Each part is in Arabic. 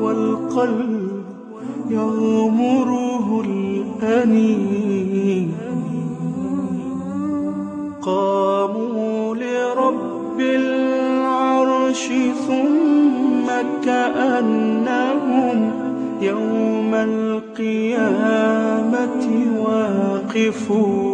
والقلب يغمره الأنين. قاموا لرب العرش ثم كأنهم يوم القيامة واقفون.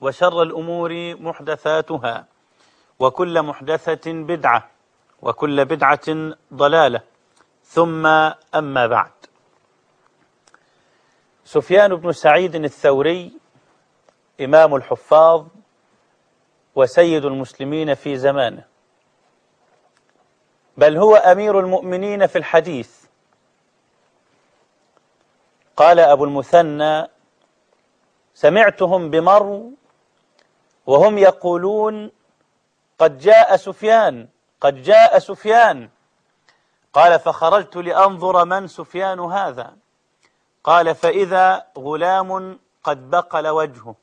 وشر الأمور محدثاتها وكل محدثة بدعة وكل بدعة ضلالة ثم أما بعد. سفيان بن سعيد الثوري إمام الحفاظ وسيد المسلمين في زمانه. بل هو أمير المؤمنين في الحديث. قال أبو المثنى سمعتهم بمرو وهم يقولون قد جاء سفيان قد جاء سفيان. قال فخرجت لأنظر من سفيان هذا. قال فإذا غلام قد بقل وجهه.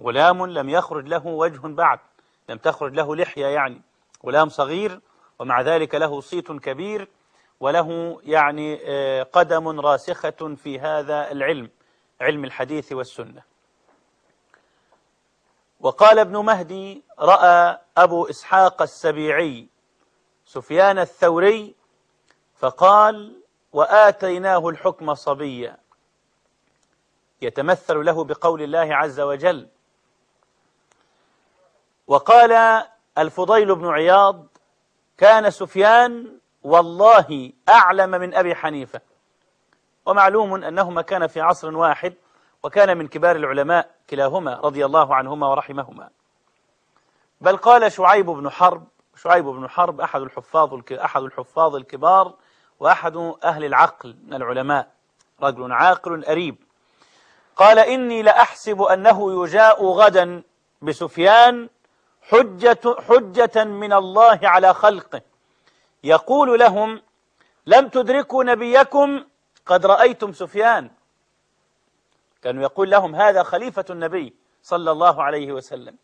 غلام لم يخرج له وجه بعد لم تخرج له لحية يعني. غلام صغير ومع ذلك له صيت كبير وله يعني قدم راسخة في هذا العلم علم الحديث والسنة. وقال ابن مهدي رأى أبو إسحاق السبيعي سفيان الثوري فقال وآتيناه الحكم صبيا. يتمثل له بقول الله عز وجل. وقال الفضيل بن عياض كان سفيان والله أعلم من أبي حنيفة. ومعلوم أنهما كان في عصر واحد وكان من كبار العلماء كلاهما رضي الله عنهما ورحمهما. بل قال شعيب بن حرب شعيب بن حرب أحد الحفاظ أحد الحفاظ الكبار وأحد أهل العقل من العلماء. رجل عاقل أريب. قال إني لأحسب أنه يجاء غدا بسفيان حجة, حجة من الله على خلقه. يقول لهم لم تدركوا نبيكم قد رأيتم سفيان كانوا يقول لهم هذا خليفة النبي صلى الله عليه وسلم.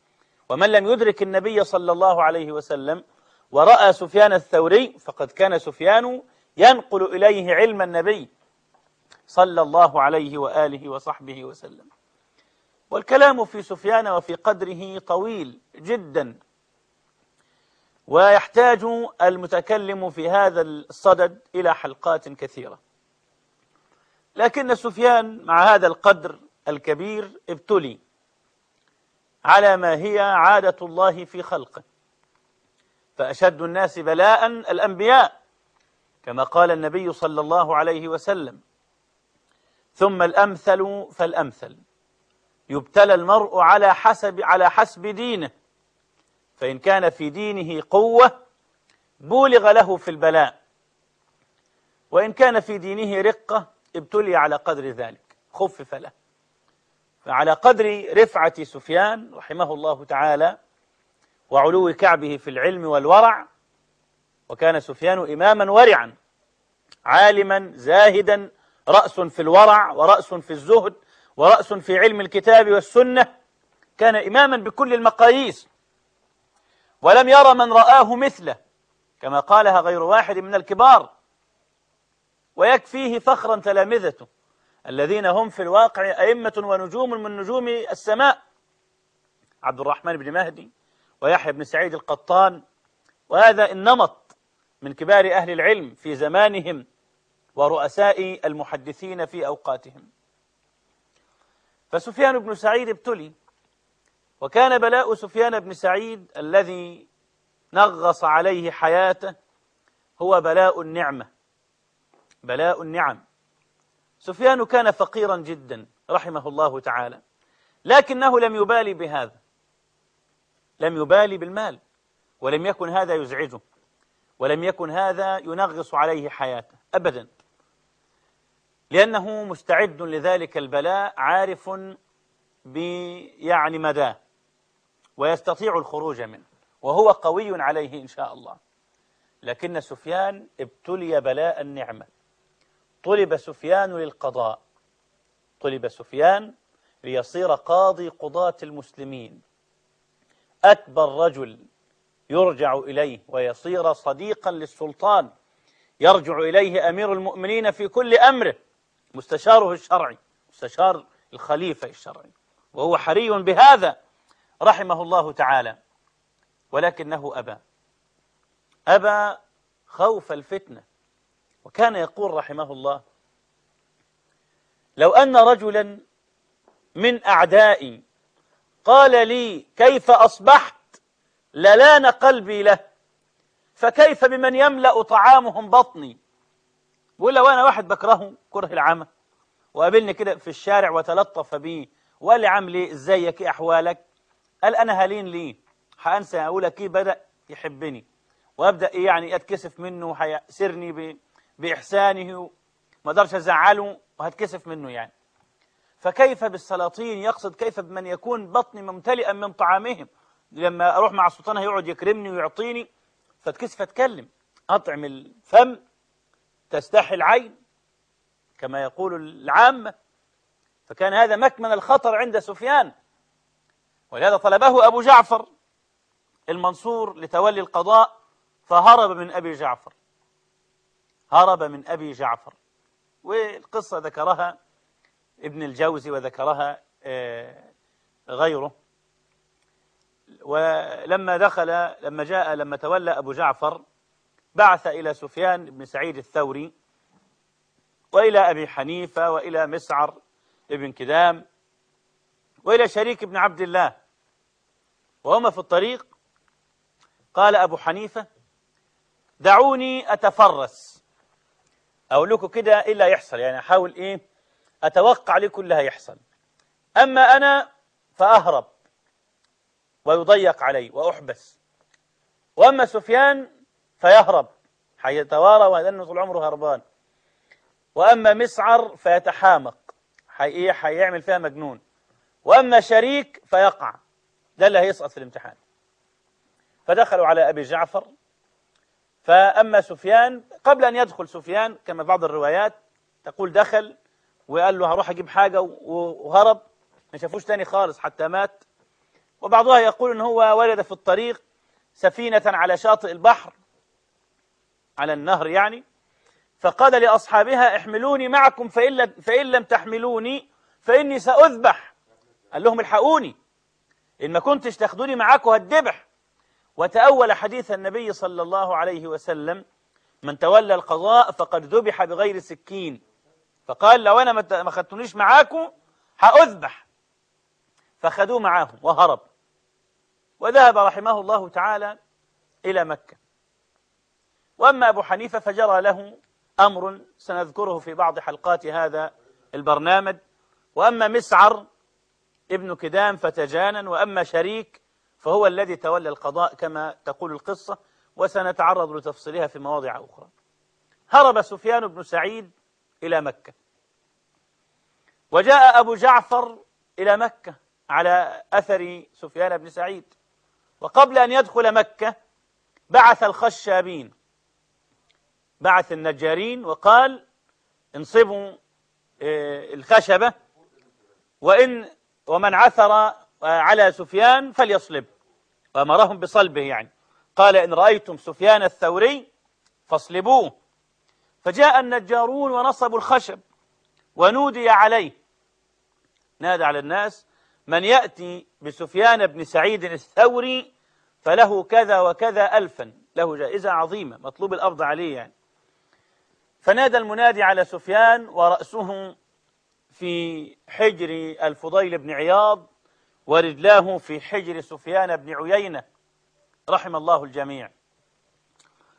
ومن لم يدرك النبي صلى الله عليه وسلم ورأى سفيان الثوري فقد كان سفيان ينقل إليه علم النبي صلى الله عليه وآله وصحبه وسلم. والكلام في سفيان وفي قدره طويل جدا. ويحتاج المتكلم في هذا الصدد إلى حلقات كثيرة. لكن سفيان مع هذا القدر الكبير ابتلي على ما هي عادة الله في خلقه. فأشد الناس بلاء الأنبياء كما قال النبي صلى الله عليه وسلم ثم الأمثل فالأمثل يبتلى المرء على حسب على حسب دينه فإن كان في دينه قوة بولغ له في البلاء وإن كان في دينه رقة ابتلي على قدر ذلك خفف له. فعلى قدر رفعة سفيان رحمه الله تعالى وعلو كعبه في العلم والورع وكان سفيان إماما ورعا عالما زاهدا رأس في الورع ورأس في الزهد ورأس في علم الكتاب والسنة كان إماما بكل المقاييس. ولم ير من رآه مثله كما قالها غير واحد من الكبار. ويكفيه فخرا تلامذته الذين هم في الواقع أئمة ونجوم من نجوم السماء. عبد الرحمن بن مهدي ويحيى بن سعيد القطان وهذا النمط من كبار أهل العلم في زمانهم ورؤساء المحدثين في أوقاتهم. فسفيان بن سعيد ابتلي وكان بلاء سفيان بن سعيد الذي نغص عليه حياته هو بلاء النعمة. بلاء النعم. سفيان كان فقيرا جدا رحمه الله تعالى لكنه لم يبالي بهذا. لم يبالي بالمال ولم يكن هذا يزعجه ولم يكن هذا ينغص عليه حياته أبدا. لأنه مستعد لذلك البلاء عارف بيعني مداه ويستطيع الخروج منه وهو قوي عليه إن شاء الله. لكن سفيان ابتلي بلاء النعمة. طلب سفيان للقضاء. طلب سفيان ليصير قاضي قضاة المسلمين. أكبر رجل يرجع إليه ويصير صديقا للسلطان. يرجع إليه أمير المؤمنين في كل أمره. مستشاره الشرعي مستشار الخليفة الشرعي. وهو حري بهذا رحمه الله تعالى. ولكنه أبى. أبى خوف الفتنة. وكان يقول رحمه الله لو أن رجلا من أعدائي قال لي كيف أصبحت للان قلبي له فكيف بمن يملأ طعامهم بطني؟ بقول لو أنا واحد بكرهه كره العمى وقابلني كده في الشارع وتلطف بي وقال لي عامل إيه؟ إزيك؟ إيه أحوالك؟ قال أنا هلين ليه؟ هأنسى أقول كيف بدأ يحبني وأبدأ إيه يعني اتكسف منه وهيأسرني بإحسانه وما أقدرش أزعله وهتكسف منه يعني. فكيف بالسلاطين؟ يقصد كيف بمن يكون بطني ممتلئا من طعامهم. لما أروح مع السلطان هيقعد يكرمني ويعطيني فتكسف اتكلم أطعم الفم تستحي العين كما يقول العامة فكان هذا مكمن الخطر عند سفيان. ولهذا طلبه أبو جعفر المنصور لتولي القضاء فهرب من أبي جعفر. هرب من أبي جعفر. والقصة ذكرها ابن الجوزي وذكرها آه، غيره. ولما دخل لما جاء لما تولى أبو جعفر بعث إلى سفيان بن سعيد الثوري وإلى أبي حنيفة وإلى مسعر ابن كدام وإلى شريك بن عبد الله. وهما في الطريق. قال أبو حنيفة دعوني أتفرس. أقول لكم كده إيه اللي هيحصل. يعني أحاول إيه؟ أتوقع لكم اللي هيحصل. أما أنا فأهرب ويضيق علي وأحبس. وأما سفيان فيهرب. حيتوارى وهذا طول عمره هربان. وأما مسعر فيتحامق. حي حيعمل فيها مجنون. وأما شريك فيقع. ده اللي هيسقط في الامتحان. فدخلوا على أبي جعفر. فأما سفيان قبل أن يدخل سفيان كما بعض الروايات تقول دخل وقال له هروح أجيب حاجة وهرب ما شافوش تاني خالص حتى مات. وبعضها يقول إن هو ولد في الطريق سفينة على شاطئ البحر على النهر يعني. فقال لأصحابها احملوني معكم فإن, فإن لم تحملوني فإني سأذبح. قال لهم الحقوني إن ما كنتش تاخدوني معاكم هتذبح وتأول حديث النبي صلى الله عليه وسلم من تولى القضاء فقد ذبح بغير سكين. فقال لو أنا ما خدتونيش معاكم هأذبح. فخذوه معاهم وهرب. وذهب رحمه الله تعالى إلى مكة. وأما أبو حنيفة فجرى له أمر سنذكره في بعض حلقات هذا البرنامج. وأما مسعر ابن كدام فتجانا وأما شريك فهو الذي تولى القضاء كما تقول القصة. وسنتعرض لتفصيلها في مواضع أخرى. هرب سفيان بن سعيد إلى مكة. وجاء أبو جعفر إلى مكة على أثر سفيان بن سعيد. وقبل أن يدخل مكة بعث الخشابين. بعث النجارين وقال انصبوا آه، الخشبة وإن ومن عثر آه، على سفيان فليصلب. وأمرهم بصلبه يعني. قال إن رأيتم سفيان الثوري فاصلبوه. فجاء النجارون ونصبوا الخشب ونودي عليه. نادى على الناس من يأتي بسفيان بن سعيد الثوري فله كذا وكذا ألفا له جائزة عظيمة مطلوب الأرض عليه يعني. فنادى المنادي على سفيان ورأسه في حجر الفضيل بن عياض ورجلاه في حجر سفيان بن عيينة. رحم الله الجميع.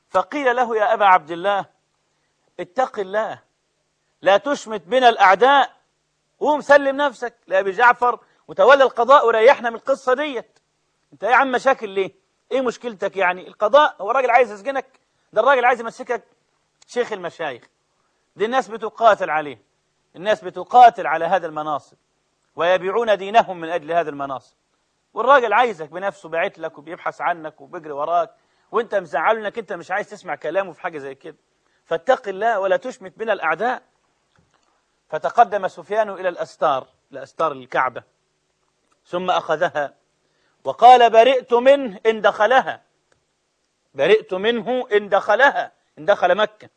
فقيل له يا أبا عبد الله اتق الله لا تشمت بنا الأعداء قوم سلم نفسك لأبي جعفر وتولى القضاء وريحنا من القصة ديت. أنت يا عم مشاكل ليه؟ إيه مشكلتك يعني؟ القضاء هو الراجل عايز يسجنك؟ ده الراجل عايز يمسكك؟ شيخ المشايخ دي الناس بتقاتل عليه الناس بتقاتل على هذا المناصب ويبيعون دينهم من أجل هذا المناصب. والراجل عايزك بنفسه باعت لك وبيبحث عنك وبيجري وراك وانت مزعله انك انت مش عايز تسمع كلامه في حاجة زي كده. فاتق الله ولا تشمت بنا الأعداء. فتقدم سفيان إلى الأستار لأستار الكعبة. ثم أخذها وقال برئت منه إن دخلها. برئت منه إن دخلها إن دخل مكة.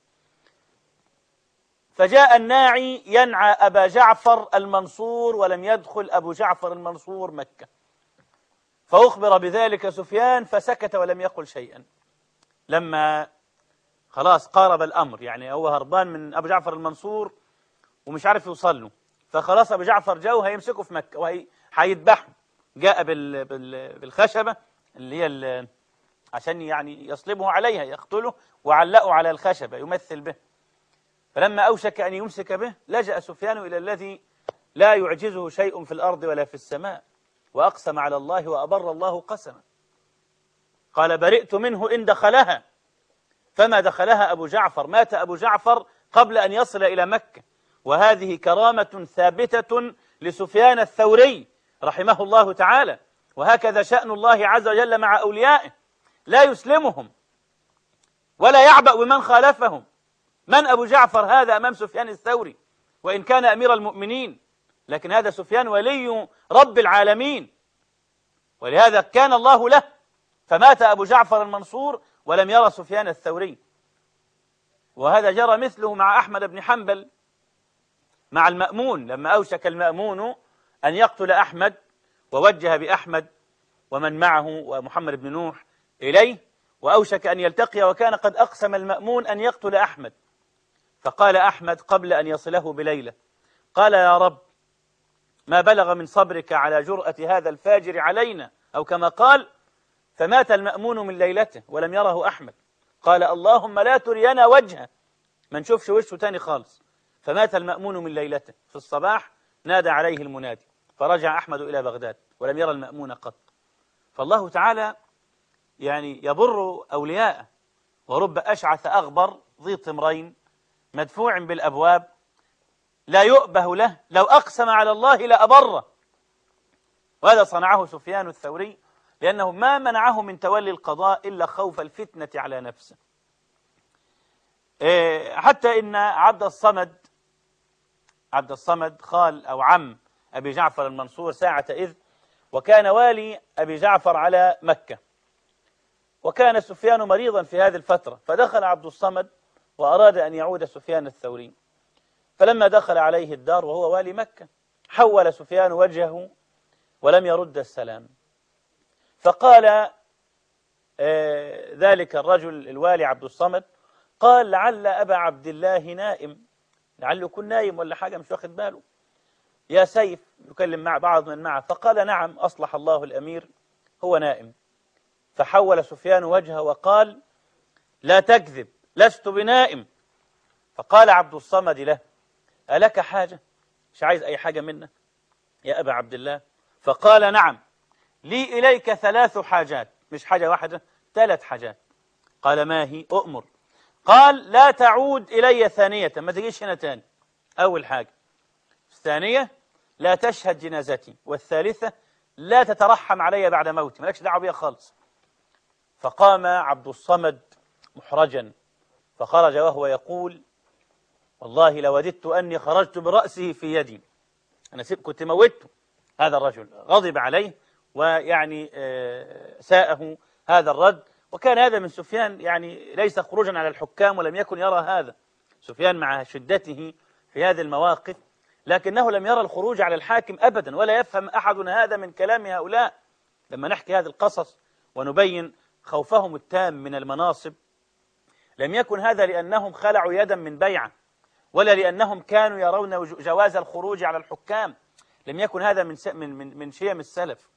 فجاء الناعي ينعى أبا جعفر المنصور ولم يدخل أبو جعفر المنصور مكة. فأخبر بذلك سفيان فسكت ولم يقل شيئا. لما خلاص قارب الأمر يعني هو هربان من أبو جعفر المنصور ومش عارف يوصل له. فخلاص أبو جعفر جاء وهيمسكه في مكة وهيذبحه جاء بال بال بالخشبة اللي هي عشان يعني يصلبه عليها يقتله وعلقه على الخشبة يمثل به. فلما أوشك أن يمسك به لجأ سفيان إلى الذي لا يعجزه شيء في الأرض ولا في السماء. وأقسم على الله وأبر الله قسما. قال برئت منه إن دخلها. فما دخلها أبو جعفر. مات أبو جعفر قبل أن يصل إلى مكة. وهذه كرامة ثابتة لسفيان الثوري رحمه الله تعالى. وهكذا شأن الله عز وجل مع أوليائه. لا يسلمهم ولا يعبأ بمن خالفهم. من أبو جعفر هذا أمام سفيان الثوري؟ وإن كان أمير المؤمنين. لكن هذا سفيان ولي رب العالمين. ولهذا كان الله له فمات أبو جعفر المنصور ولم يرى سفيان الثوري. وهذا جرى مثله مع أحمد بن حنبل مع المأمون لما أوشك المأمون أن يقتل أحمد ووجه بأحمد ومن معه ومحمد بن نوح إليه وأوشك أن يلتقي وكان قد أقسم المأمون أن يقتل أحمد. فقال أحمد قبل أن يصله بليلة قال يا رب ما بلغ من صبرك على جرأة هذا الفاجر علينا؟ أو كما قال فمات المأمون من ليلته ولم يره أحمد. قال اللهم لا ترينا وجهه. ما نشوفش وشه تاني خالص. فمات المأمون من ليلته. في الصباح نادى عليه المنادي. فرجع أحمد إلى بغداد ولم يرى المأمون قط. فالله تعالى يعني يبر أولياءه. ورب أشعث أغبر ذي طمرين مدفوع بالأبواب لا يؤبه له. لو أقسم على الله لأبره. وهذا صنعه سفيان الثوري لأنه ما منعه من تولي القضاء إلا خوف الفتنة على نفسه. إيه، حتى إن عبد الصمد عبد الصمد خال أو عم أبي جعفر المنصور ساعة إذ وكان والي أبي جعفر على مكة. وكان سفيان مريضا في هذه الفترة. فدخل عبد الصمد وأراد أن يعود سفيان الثوري. فلما دخل عليه الدار وهو والي مكة حول سفيان وجهه ولم يرد السلام. فقال آه، ذلك الرجل الوالي عبد الصمد قال لعل أبا عبد الله نائم. لعله يكون نايم ولا حاجة مش واخد باله. يا سيف يكلم مع بعض من معه. فقال نعم أصلح الله الأمير هو نائم. فحول سفيان وجهه وقال لا تكذب لست بنائم. فقال عبد الصمد له ألك حاجة؟ مش عايز أي حاجة منك يا أبا عبد الله. فقال نعم. لي إليك ثلاث حاجات. مش حاجة واحدة ثلاث حاجات. قال ما هي؟ أؤمر. قال لا تعود إلي ثانية. ما تجيش هنا تاني. أول حاجة. الثانية لا تشهد جنازتي. والثالثة لا تترحم علي بعد موتي. مالكش دعوة بيها خالص. فقام عبد الصمد محرجا. فخرج وهو يقول والله لوددت أني خرجت برأسه في يدي. أنا كنت موته هذا الرجل غضب عليه ويعني آه، ساءه هذا الرد. وكان هذا من سفيان يعني ليس خروجا على الحكام ولم يكن يرى هذا. سفيان مع شدته في هذه المواقف لكنه لم يرى الخروج على الحاكم أبدا ولا يفهم أحدنا هذا من كلام هؤلاء. لما نحكي هذه القصص ونبين خوفهم التام من المناصب لم يكن هذا لأنهم خلعوا يدا من بيعة. ولا لأنهم كانوا يرون جواز الخروج على الحكام. لم يكن هذا من من من من شيم السلف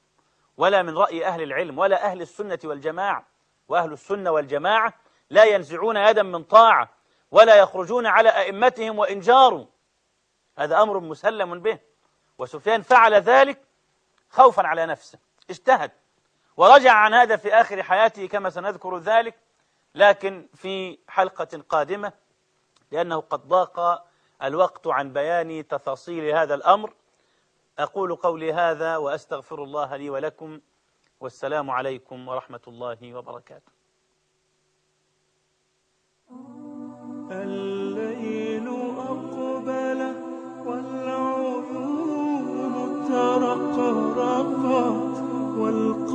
ولا من رأي أهل العلم ولا أهل السنة والجماعة. وأهل السنة والجماعة لا ينزعون يدا من طاعة ولا يخرجون على أئمتهم وإن جاروا. هذا أمر مسلم به. وسفيان فعل ذلك خوفا على نفسه. اجتهد. ورجع عن هذا في آخر حياته كما سنذكر ذلك لكن في حلقة قادمة لأنه قد ضاق الوقت عن بيان تفاصيل هذا الأمر. أقول قولي هذا وأستغفر الله لي ولكم. والسلام عليكم ورحمة الله وبركاته. الليل أقبل والعيون ترقرقت والقلب